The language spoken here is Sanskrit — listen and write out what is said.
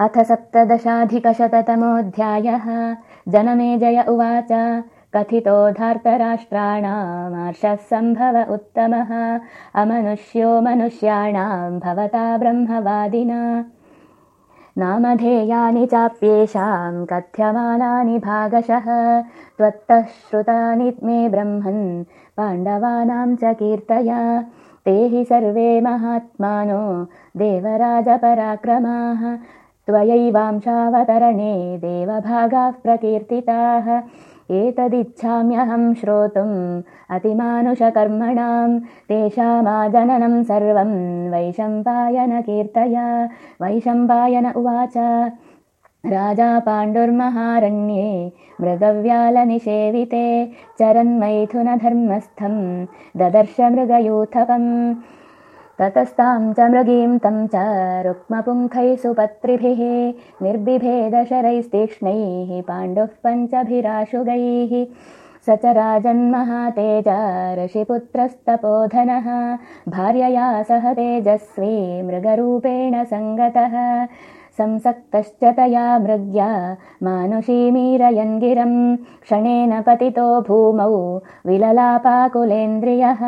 अथ सप्तदशाधिकशततमोऽध्यायः। जनमे जय उवाच। कथितो धार्तराष्ट्राणामार्षः सम्भव उत्तमः। अमनुष्यो मनुष्याणां भवता ब्रह्मवादिना। नामधेयानि चाप्येषां कथ्यमानानि भागशः। त्वत्तः श्रुतानि मे ब्रह्मन् पाण्डवानां च कीर्तया। ते हि सर्वे महात्मानो देवराजपराक्रमाः त्वयैवांशावतरणे देवभागाः प्रकीर्तिताः। एतदिच्छाम्यहं श्रोतुम् अतिमानुषकर्मणां तेषामाजननं सर्वं वैशम्पायनकीर्तया वैशम्पायन उवाच। राजा पाण्डुर्महारण्ये मृगव्यालनिषेविते। चरन्मैथुनधर्मस्थं ददर्श मृगयूथपम् ततस्तां च मृगीं तं च रुक्मपुङ्खैः सुपत्रिभिः निर्बिभेदशरैस्तीक्ष्णैः पाण्डुः पञ्चभिराशुगैः। स च राजन्महातेज ऋषिपुत्रस्तपोधनः भार्यया सह तेजस्वी मृगरूपेण सङ्गतः। संसक्तश्च तया मृग्या मानुषीमीरयन् गिरम् क्षणेन पतितो भूमौ विललापाकुलेन्द्रियः